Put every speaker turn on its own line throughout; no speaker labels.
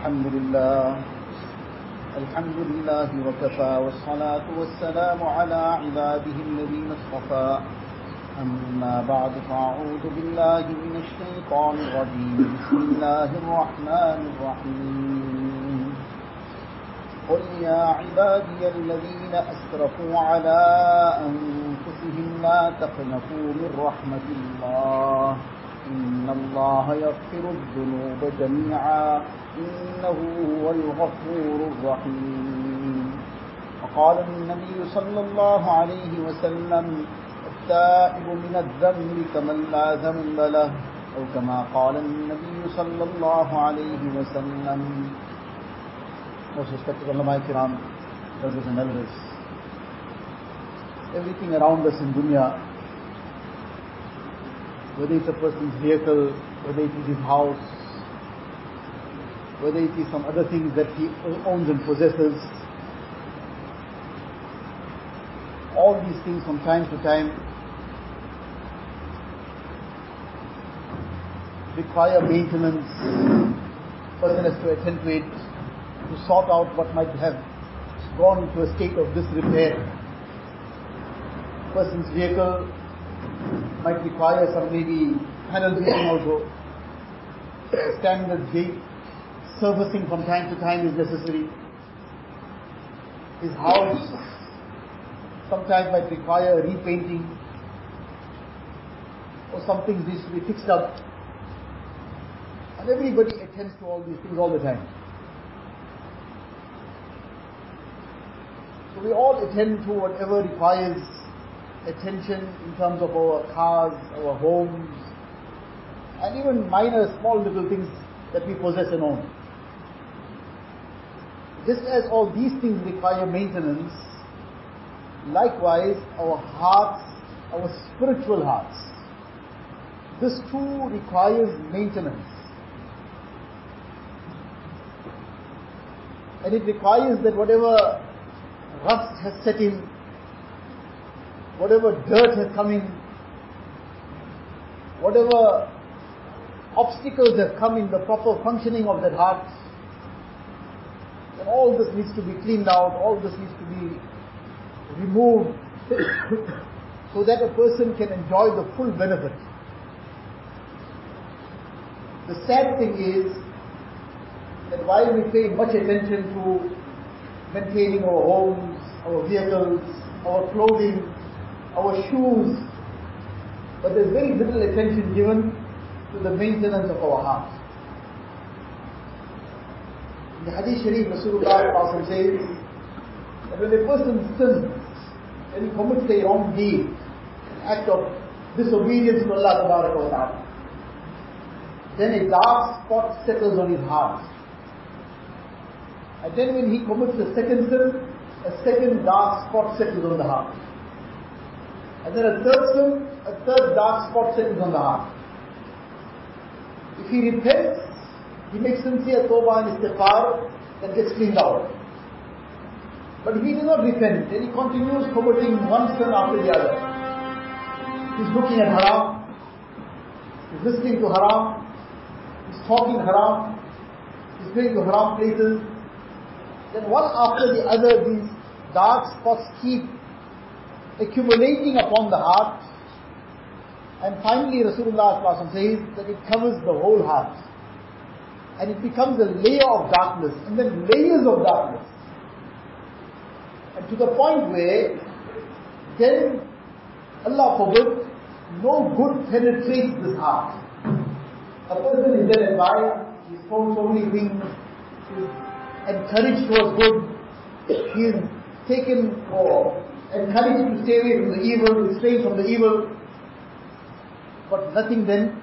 الحمد لله. الحمد لله وكفى والصلاة والسلام على عباده الذين اصطفى. أما بعد فأعوذ بالله من الشيطان الرجيم. بسم الله الرحمن الرحيم. قل يا عبادي الذين أسرفوا على أنفسهم لا تقنطوا من رحمة الله. إن الله يغفر الذنوب جميعا. إنه هو الغفور الرحيم وقال النبي صلى الله عليه وسلم التائب من الذنب كمن لا ذنب له أو كما قال النبي صلى الله عليه وسلم Most respected ulama kiram, brothers and elders. Everything around us in dunya, whether it's a person's vehicle, whether it is his house, whether it is some other things that he owns and possesses, all these things from time to time require maintenance. Person has to attend to it, to sort out what might have gone into a state of disrepair. Person's vehicle might require some maybe panel beating also. Standard gate servicing from time to time is necessary. His house sometimes might require repainting or something needs to be fixed up. And everybody attends to all these things all the time. So we all attend to whatever requires attention in terms of our cars, our homes, and even minor, small little things that we possess and own. Just as all these things require maintenance, likewise our hearts, our spiritual hearts, this too requires maintenance. And it requires that whatever rust has set in, whatever dirt has come in, whatever obstacles have come in the proper functioning of that heart, all this needs to be cleaned out, all this needs to be removed, so that a person can enjoy the full benefit. The sad thing is that while we pay much attention to maintaining our homes, our vehicles, our clothing, our shoes, but there's very little attention given to the maintenance of our heart. The Hadith Sharif, Rasulullah says that when a person sins, when he commits a wrong deed, an act of disobedience to Allah Ta'ala, then a dark spot settles on his heart. And then when he commits a second sin, a second dark spot settles on the heart. And then a third sin, a third dark spot settles on the heart. If he repents, he makes sincere tawbah and istighfar, that gets cleaned out. But he does not repent, and he continues committing one sin after the other. He's looking at haram, he's listening to haram, he's talking haram, he's going to haram places, then one after the other these dark spots keep accumulating upon the heart. And finally Rasulullah says that it covers the whole heart and it becomes a layer of darkness and then layers of darkness. And to the point where then Allah forbid no good penetrates this heart. A person is then advised he's told so many things he's encouraged towards good, he is taken or encouraged to stay away from the evil, refrain from the evil, but nothing then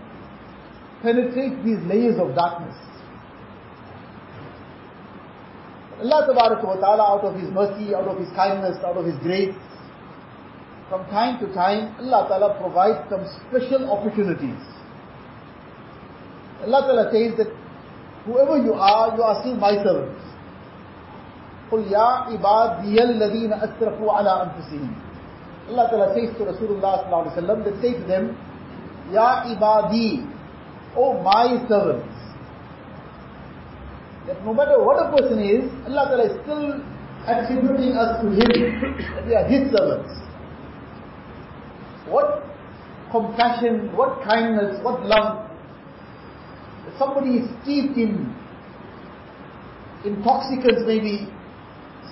penetrates these layers of darkness. Allah Ta'ala out of His mercy, out of His kindness, out of His grace, from time to time, Allah Ta'ala provides some special opportunities. Allah Ta'ala says that whoever you are, you are still my servants. قل يا عبادي الذين أسرفوا على أنفسهم Allah Ta'ala says to Rasulullah Sallallahu Alaihi Wasallam that say to them, Ya ibadi, O my servants. that no matter what a person is, Allah Ta'ala is still attributing us to Him, we are His servants. What compassion, what kindness, what love. If somebody is steeped in intoxicants maybe,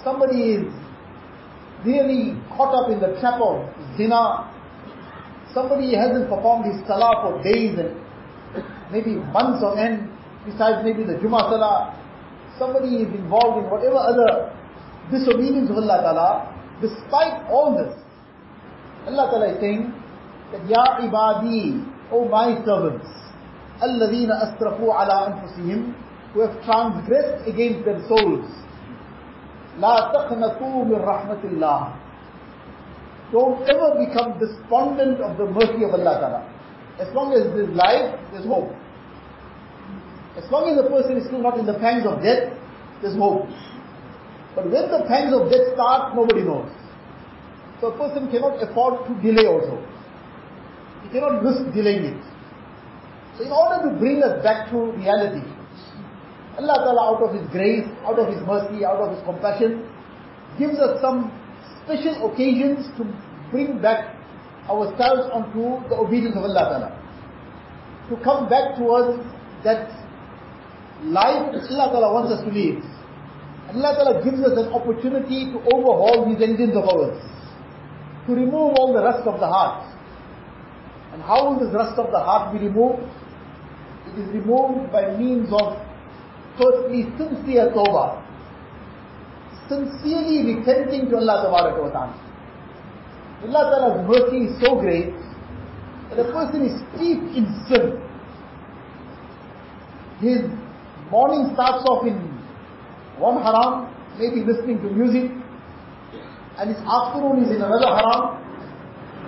somebody is really caught up in the trap of zina, somebody hasn't performed his salah for days and maybe months on end, besides maybe the Jummah salah, somebody is involved in whatever other disobedience of Allah Ta'ala, despite all this, Allah Ta'ala is saying that, Ya ibadi, O my servants, الَّذِينَ أَسْرَفُوا عَلَىٰ أَنفُسِهِمْ who have transgressed against their souls. لا تقنطوا من رحمة الله. Don't ever become despondent of the mercy of Allah Ta'ala. As long as there's life, there's hope. As long as the person is still not in the pangs of death, there's hope. But when the pangs of death start, nobody knows. So a person cannot afford to delay also. He cannot risk delaying it. So in order to bring us back to reality, Allah Ta'ala out of His grace, out of His mercy, out of His compassion, gives us some special occasions to bring back ourselves onto the obedience of Allah Ta'ala. To come back towards that life Allah Ta'ala wants us to live. Allah Ta'ala gives us an opportunity to overhaul these engines of ours. To remove all the rust of the heart. And how will this rust of the heart be removed? It is removed by means of Firstly, sincere tawbah. Sincerely repenting to Allah ta'ala. Allah Ta'ala's mercy is so great that a person is steeped in sin. His morning starts off in one haram, maybe listening to music, and his afternoon is in another haram,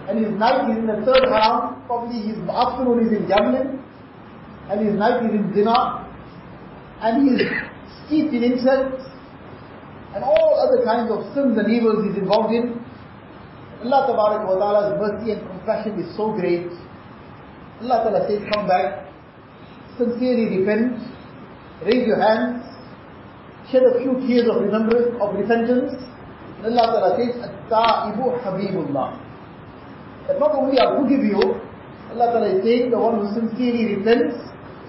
and his night is in the third haram, probably his afternoon is in gambling, and his night is in zina, and he is steeped in insects and all other kinds of sins and evils he's involved in. Allah ta'ala's mercy and compassion is so great. Allah ta'ala says, come back, sincerely repent, raise your hands, shed a few tears of remembrance, of repentance. And Allah ta'ala says, At-ta'ibu habibullah. That not only I forgive you, Allah ta'ala is saying, the one who sincerely repents,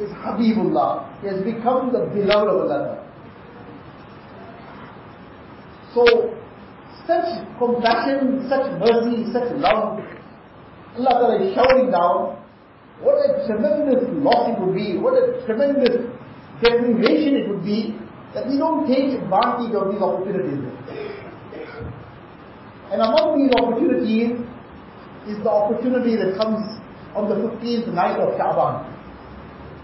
is Habibullah. He has become the beloved of Allah. So, such compassion, such mercy, such love, Allah Ta'ala is showering down. What a tremendous loss it would be, what a tremendous deprivation it would be that we don't take advantage of these opportunities. And among these opportunities is the opportunity that comes on the 15th night of Sha'ban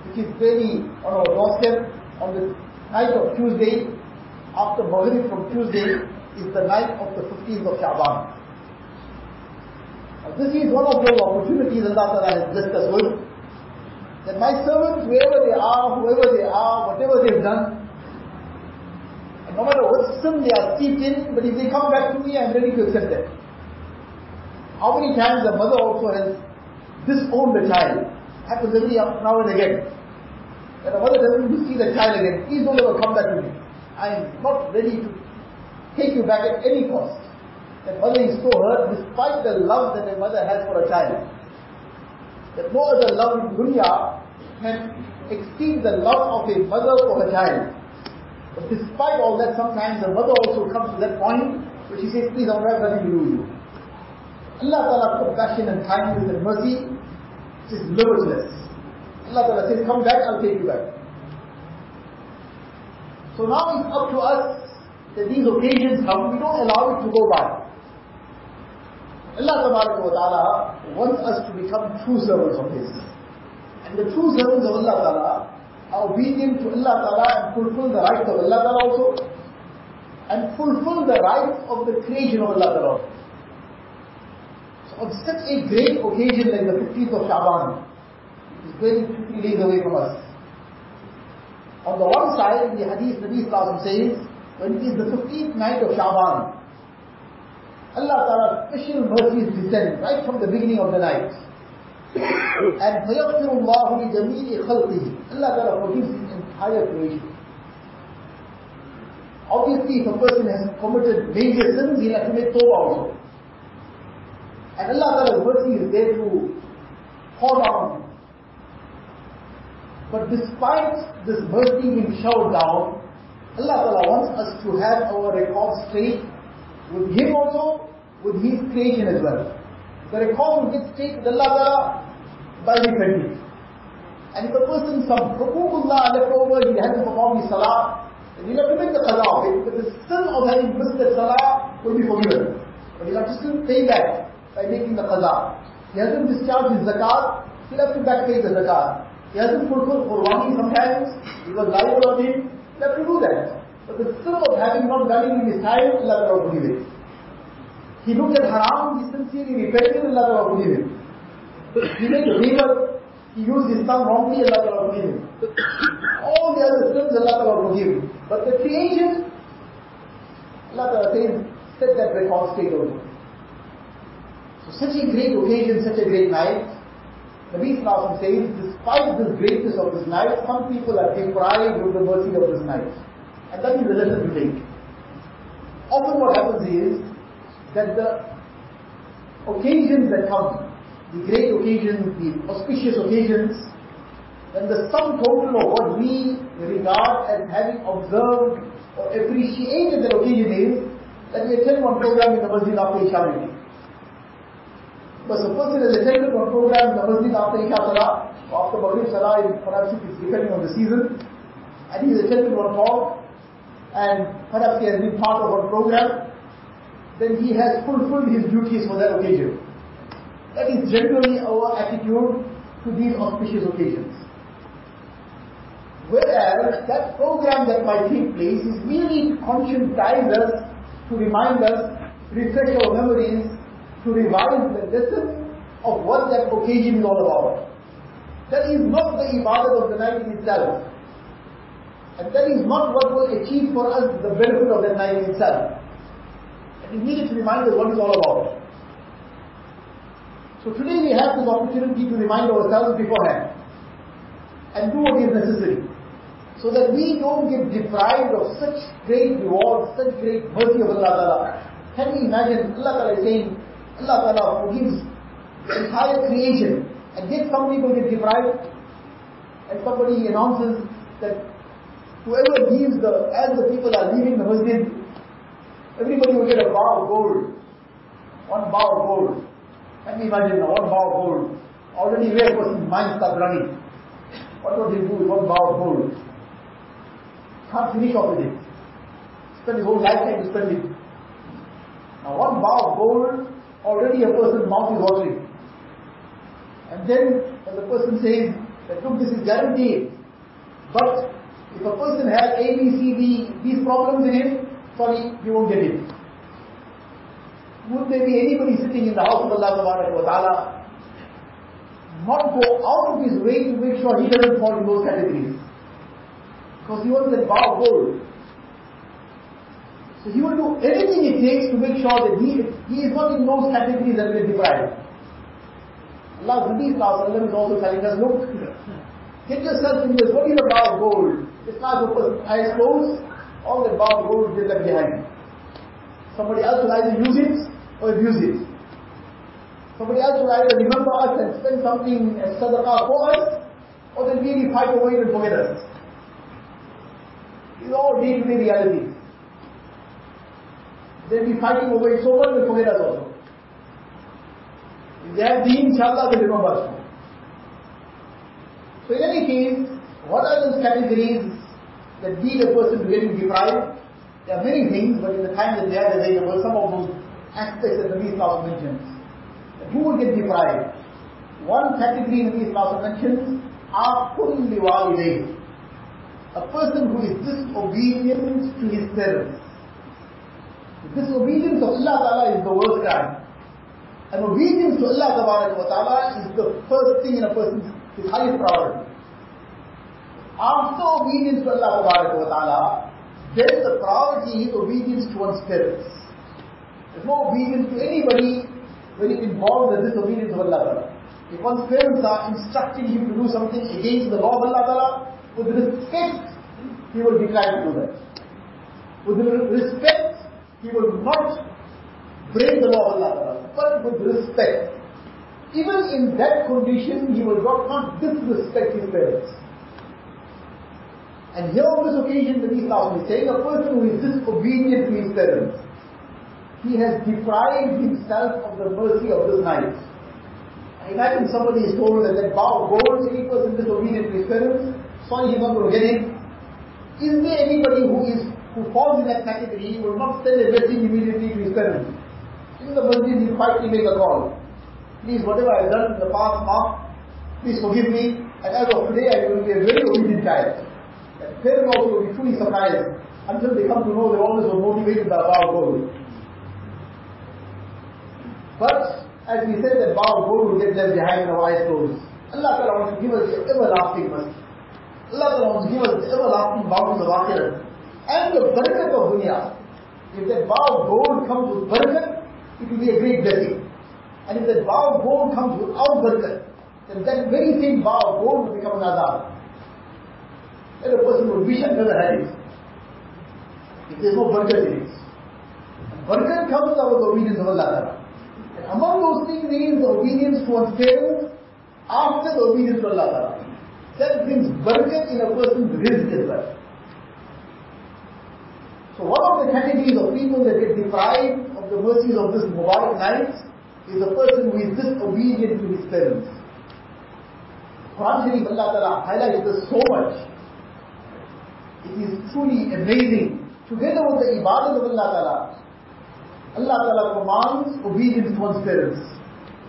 which is really on our doorstep on the night of Tuesday, after Maghrib from Tuesday, is the night of the 15th of Sha'ban. This is one of those opportunities Allah Ta'ala has blessed us with, that my servants, wherever they are, whoever they are, whatever they've done, no matter what sin they are steeped in, but if they come back to me, I'm ready to accept them. How many times a mother also has disowned the child? Happens every now and again. When a mother me to see the child again, please don't ever come back to me. I am not ready to take you back at any cost. That mother is so hurt despite the love that a mother has for a child. That no other love in dunya can exceed the love of a mother for her child. But despite all that, sometimes a mother also comes to that point where she says, please, I don't have nothing to do you. Allah Ta'ala's compassion and kindness and mercy is limitless. Allah Ta'ala says, come back, I'll take you back. So now it's up to us that these occasions come, we don't allow it to go by. Allah Ta'ala wants us to become true servants of His. The true servants of Allah Ta'ala are obedient to Allah Ta'ala and fulfill the rights of Allah Ta'ala also. And fulfill the rights of the creation of Allah Ta'ala. So on such a great occasion like the 15th of Shaban, is very quickly lays away from us. On the one side, in the hadith, Nabi Sallallahu says, when it is the 15th night of Shaban, Allah Ta'ala's special mercies descend right from the beginning of the night and فَيَغْفِرُ اللَّهُ لِجَمِيعِ خَلْقِهِ Allah Ta'ala forgives His entire creation. Obviously, if a person has committed major sins, he'll have to make tawbah also. And Allah Ta'ala's mercy is there to pour down on him. But despite this mercy being showered down, Allah Ta'ala wants us to have our record straight with Him also, with His creation as well. The record will get straight with Allah Ta'ala by repenting. And if a person, some hukukullah left over, he hasn't performed his salah, then he'll have to make the qaza of it, but the sin of having missed the salah will be forgiven. But he'll have to still pay back by making the qaza. He hasn't discharged his zakat, he'll have to back pay the zakat. He hasn't fulfilled Qurbani sometimes, he was liable on it, he'll have to do that. But the sin of having not done it in his time, Allah will forgive it. He looked at haram, he sincerely repented, Allah will forgive him. A he used his tongue wrongly, Allah will forgive him. All the other sins, Allah will forgive him. But the creation, Allah Ta'ala says, set that record straight over. So such a great occasion, such a great night, Nabi Sallallahu says, despite this greatness of this night, some people are deprived of the mercy of this night. And that is the lesson to. Often what happens is, that the occasions that come the great occasions, the auspicious occasions, then the sum total of what we regard as having observed or appreciated that occasion is that we attend one program in the masjid after Isha meeting. Because a person has attended one program in the masjid after Isha Salah, or after Maghrib Salah, perhaps it's depending on the season, and he has attended one talk, and perhaps he has been part of one program, then he has fulfilled his duties for that occasion. That is generally our attitude to these auspicious occasions. Whereas that program that might take place is merely to conscientize us, to remind us, refresh our memories, to revive the lesson of what that occasion is all about. That is not the ibadah of the night in itself. And that is not what will achieve for us the benefit of that night itself. It is needed to remind us what it's all about. So today we have this opportunity to remind ourselves beforehand and do what is necessary so that we don't get deprived of such great reward, such great mercy of Allah Ta'ala. Can you imagine Allah Ta'ala saying, Allah Ta'ala forgives the entire creation and yet some people get deprived and somebody announces that whoever leaves the, as the people are leaving the masjid, everybody will get a bar of gold. One bar of gold. Can you imagine one bar of gold? Already where a person's mind starts running. What would he do with one bar of gold? Can't finish off with it. Spend his whole lifetime to spend it. Now one bar of gold, already a person's mouth is watering. And then when the person says that look this is guaranteed, but if a person has A, B, C, D, these problems in him, sorry, you won't get it. Would there be anybody sitting in the house of Allah subhanahu wa ta'ala not go out of his way to make sure he doesn't fall in those categories? Because he wants that bar of gold. So he will do anything it takes to make sure that he, he is not in those categories that will deprived. Allah Nabi is also telling us, look, get yourself in this, what is a bar of gold? It's not open, eyes closed, all the bar of gold is left behind. Somebody else will either use it or abuse it. Somebody else will either remember us and spend something as sadaqah for us, or they'll really fight away and forget us. Are all day-to-day realities. They'll be fighting over it so much they'll forget us also. If they have deen, inshallah, they'll remember us. So in any case, what are those categories that lead a person to getting deprived? There are many things, but in the time that they are they available, some of those aspects that Nabi Islam mentions. Who will get deprived? One category Nabi Islam mentions, Akul liwalidayh. A person who is disobedient to his parents. Disobedience of Allah Ta'ala is the worst crime. And obedience to Allah Ta'ala is the first thing in a person's his highest priority. After obedience to Allah Ta'ala, then the priority is obedience to one's parents. There's no obedience to anybody when it involves the disobedience of Allah Ta'ala. If one's parents are instructing him to do something against the law of Allah Ta'ala, with respect, he will decline to do that. With respect, he will not break the law of Allah, but with respect. Even in that condition, he will not, not disrespect his parents. And here on this occasion, the Islam is saying a person who is disobedient to his parents, he has deprived himself of the mercy of this night. Imagine somebody is told that that of gold, any person disobedient to his parents, sorry, he's not going to get it. Is there anybody who is who falls in that category will not send a message immediately to his parents? In the masjid, he quietly make a call. Please, whatever I've done in the past please forgive me. And as of today, I will be a very obedient child. Parents also will be truly surprised until they come to know they always motivated by a gold. But as we said that of gold will get left behind in our eyes closed. Allah Ta'ala wants to give us everlasting mercy. Allah Ta'ala wants to give us everlasting bounties of akhirat. And the barakat of dunya. If that of gold comes with barakat, it will be a great blessing. And if that of gold comes without barakat, then that very same of gold will become an azab. Then a person will wish I never had it. If there is no barakat in it. And barakat comes out of the obedience of Allah Ta'ala. Among those things is obedience to one's parents after the obedience to Allah. That brings barakat in a person's rizq as well. So one of the categories of people that get deprived of the mercies of this Mubarak night is a person who is disobedient to his parents. Quran Sharif Allah Ta'ala highlights this so much. It is truly amazing. Together with the ibadah of Allah Ta'ala, Allah Ta'ala commands obedience to parents.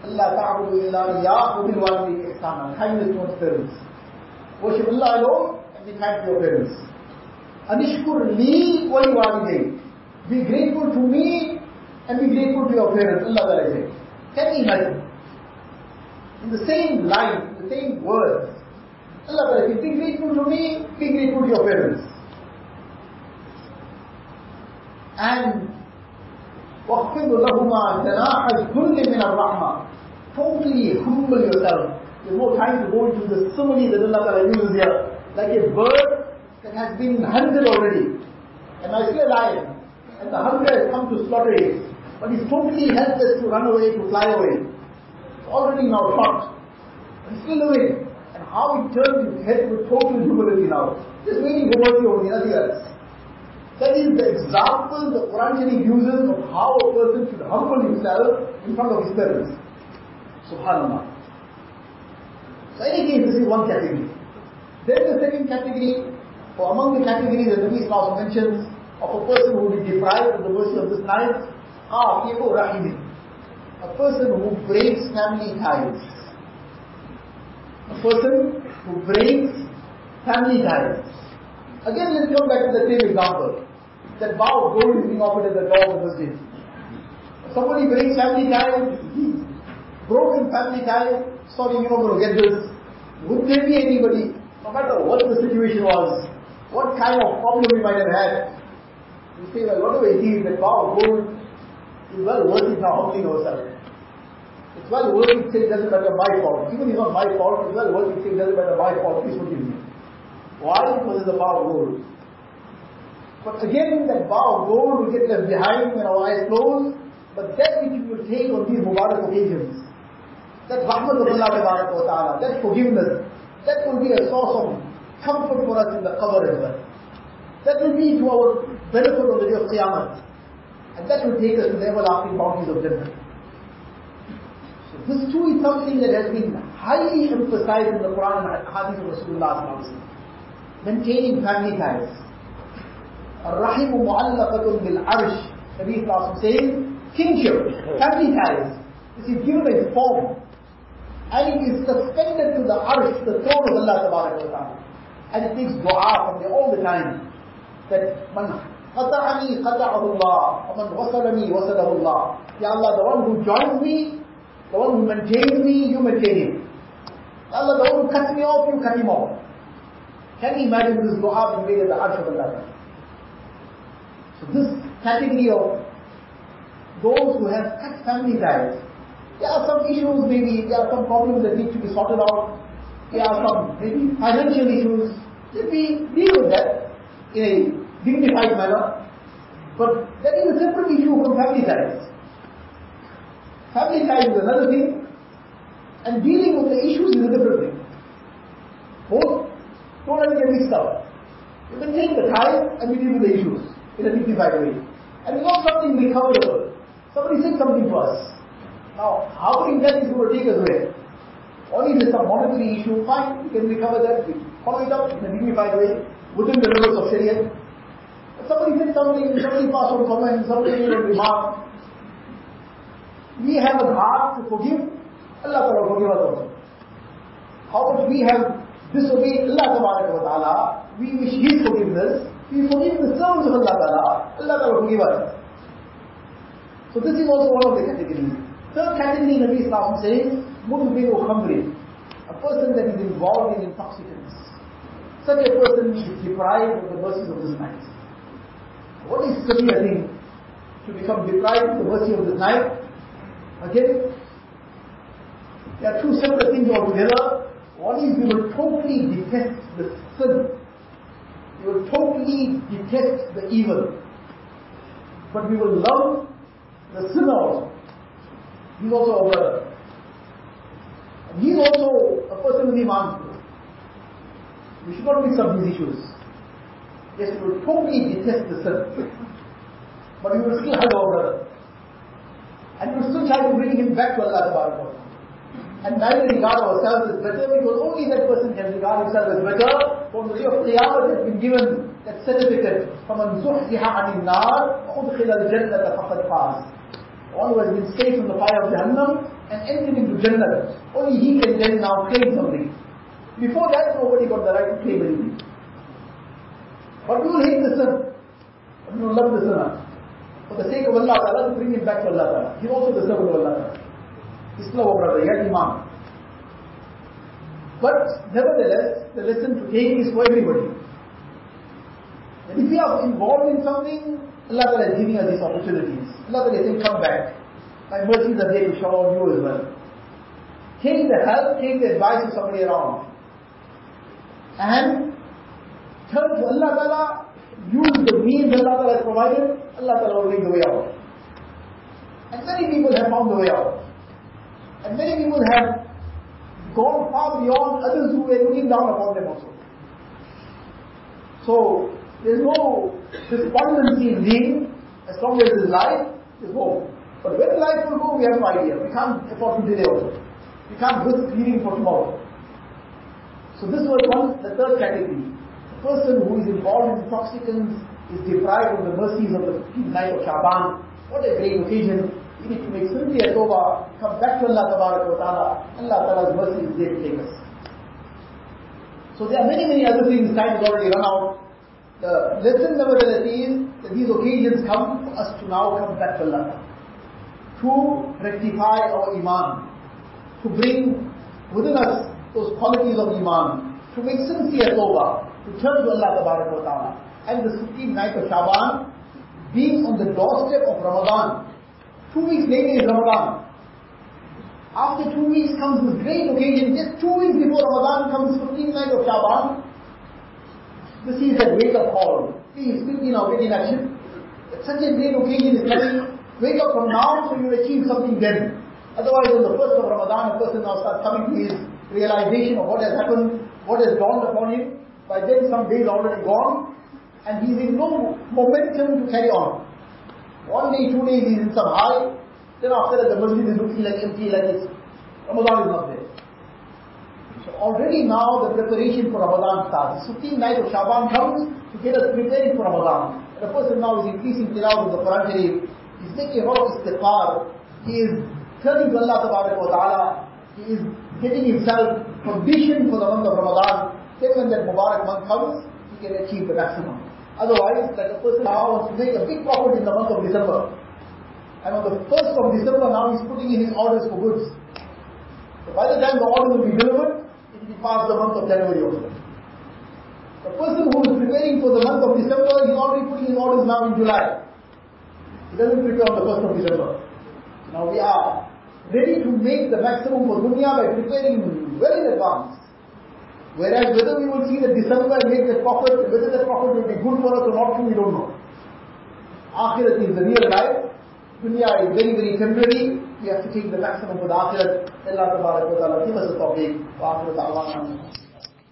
Allah ta'budu illa ya bil walidayni ihsana. Kindness to one's parents. Worship Allah alone and be kind to your parents. Anishkur li wa liwalidayn. Be grateful to me and be grateful to your parents. Allah Ta'ala says. Can you imagine? In the same line, the same words, Allah Ta'ala says, be grateful to me, be grateful to your parents. And وَاخْفِضْ لَهُمَا جَنَاحَ الذُّلِّ مِنَ الرَّحْمَةِ Totally humble yourself. There's no time to go into the simile that Allah Ta'ala uses here. Like a bird that has been hunted already. And I see a lion. And the hunter has come to slaughter it. But he's totally helpless to run away, to fly away. It's already now shot. But he's still living. And how he turns his head with total humility now. Just waiting for mercy only, nothing else. That is the example the Quran uses of how a person should humble himself in front of his parents. Subhanallah. So any case, this is one category. Then the second category, or among the categories that the Nabi Islam mentions, of a person who will be deprived of the mercy of this night, are people rahimi. A person who breaks family ties. A person who breaks family ties. Again, let's come back to the same example. That of gold is being offered at the door of the masjid. Somebody breaks family ties, broken family ties, sorry, you're not going to get this. Would there be anybody, no matter what the situation was, what kind of problem we might have had, you say, well, whatever it is, that bar of gold is well worth it now, humbling ourselves. It's well worth it, say, it doesn't matter my fault. Even if it's not my fault, it's well worth it, say, it doesn't matter my fault, please forgive me. Why? Because it's a bar of gold. But again, that bar of gold will get left behind when our eyes close. But that which we will take on these Mubarak occasions, that rahmat of Allah Ta'ala, that forgiveness, that will be a source of comfort for us in the qabr as well. That will be to our benefit on the day of Qiyamah. And that will take us to the everlasting bounties of Jannah. So this too is something that has been highly emphasized in the Quran and Hadith of Rasulullah maintaining family ties. الرحم معلقة بالعرش Nabi Islam saying kinship, family ties. Is given a form and it is suspended to the arsh, the throne of Allah Ta'ala. And it takes dua from there all the time. That man قطعني قطعه الله ومن وصلني وصله الله Ya Allah, the one who joins me, the one who maintains me, you maintain him. Ya Allah, the one who cuts me off, you cut him off. Can you imagine this dua being made at the arsh of Allah? So this category of those who have cut family ties, there are some issues maybe, there are some problems that need to be sorted out, there are some maybe financial issues, let me deal with that in a dignified manner. But that is a separate issue from family ties. Family ties is another thing, and dealing with the issues is a different thing. Both let get mixed up. You can take the ties and we deal with the issues in a dignified way. And it's not something recoverable. Somebody said something to us. Now, how many that is going to take us away? Only if there's some monetary issue, fine, we can recover that, we follow it up in a dignified way, within the limits of Sharia. Somebody said something, somebody passed on comment, somebody made a remark. We have a heart to forgive, Allah Ta'ala forgive us also. How much we have disobeyed Allah Ta'ala, we wish His forgiveness, we forgive the servants of Allah Ta'ala, Allah Ta'ala forgive us. So this is also one of the categories. Third category Nabi Islam says, Mudmin khamri, a person that is involved in intoxicants. Such a person is deprived of the mercies of this night. What is severe thing? To become deprived of the mercy of this night? Okay? There are two separate things altogether. One is we will totally detest the sin. We will totally detest the evil. But we will love the sinner also. He's also our brother. And he's also a person with Iman. We should not mix up these issues. Yes, we will totally detest the sin. But we will still hug our brother. And we will still try to bring him back to Allah subhanahu And neither regard ourselves as better because only that person can regard himself as better. For the day of Qiyamah has been given that certificate. فَمَنْ زُحْزِحَ عَنِ النَّارِ وَأُدْخِلَ الْجَنَّةَ فَقَدْ فَازَ One who has been saved from the fire of Jahannam and entered into Jannah. Only he can then now claim something. Before that, nobody got the right to claim anything. But we will hate the sin. But we will love the sinner. For the sake of Allah Ta'ala, to bring him back to Allah Ta'ala. He's also the servant of Allah Ta'ala. Oh brother, he has But nevertheless, the lesson to take is for everybody. And if we are involved in something, Allah Ta'ala is giving us these opportunities. Allah Ta'ala is saying, come back. My mercies are there to shower on you as well. Take the help, take the advice of somebody around. And turn to Allah Ta'ala, use the means Allah Ta'ala has provided, Allah Ta'ala will make the way out. And many people have found the way out. And many people have gone far beyond others who were looking down upon them also. So, there's no despondency in being, as long as there's life, there's hope. But when life will go, we have no idea. We can't afford to delay also. We can't risk leaving for tomorrow. So this was one, the third category. The person who is involved in intoxicants is deprived of the mercies of the night of Shaban. What a great occasion. To make sincere tawbah, come back to Allah wa ta'ala. Allah ta'ala's mercy is there to take us. So there are many, many other things, time has already run out. The lesson nevertheless is that these occasions come for us to now come back to Allah. To rectify our iman. To bring within us those qualities of Iman, to make sincere tawbah, to turn to Allah wa ta'ala. And the 15th night of Shaban, being on the doorstep of Ramadan, two weeks later is Ramadan. After two weeks comes this great occasion, just two weeks before Ramadan comes 15th night of Shaban. This is that wake up call. Please, quickly now get in action. Such a great occasion is coming. Wake up from now so you achieve something then. Otherwise on the first of Ramadan, a person now starts coming to his realization of what has happened, what has dawned upon him. By then some days already gone, and he's in no momentum to carry on. One day, two days he's in some high, then after that the masjid is looking like empty, like it's, Ramadan is not there. So already now the preparation for Ramadan starts. The 15th night of Shaban comes to get us preparing for Ramadan. And the person now is increasing tilawah of the Quran Sharif. He's making a lot of istighfar. He is turning to Allah Ta'ala. He is getting himself conditioned for the month of Ramadan. Then when that Mubarak month comes, he can achieve the maximum. Otherwise, like a person now wants to make a big profit in the month of December. And on the 1st of December now he's putting in his orders for goods. So by the time the order will be delivered, it will be past the month of January also. The person who is preparing for the month of December, he's already putting his orders now in July. He doesn't prepare on the 1st of December. Now we are ready to make the maximum for dunya by preparing well in advance. Whereas whether we will see the December make the profit, whether the profit will be good for us or not, we don't know. Akhirat is the real life. Dunya is very, very temporary. We have to take the maximum for the Akhirat. Allah Ta'ala give us a topic. Akhirat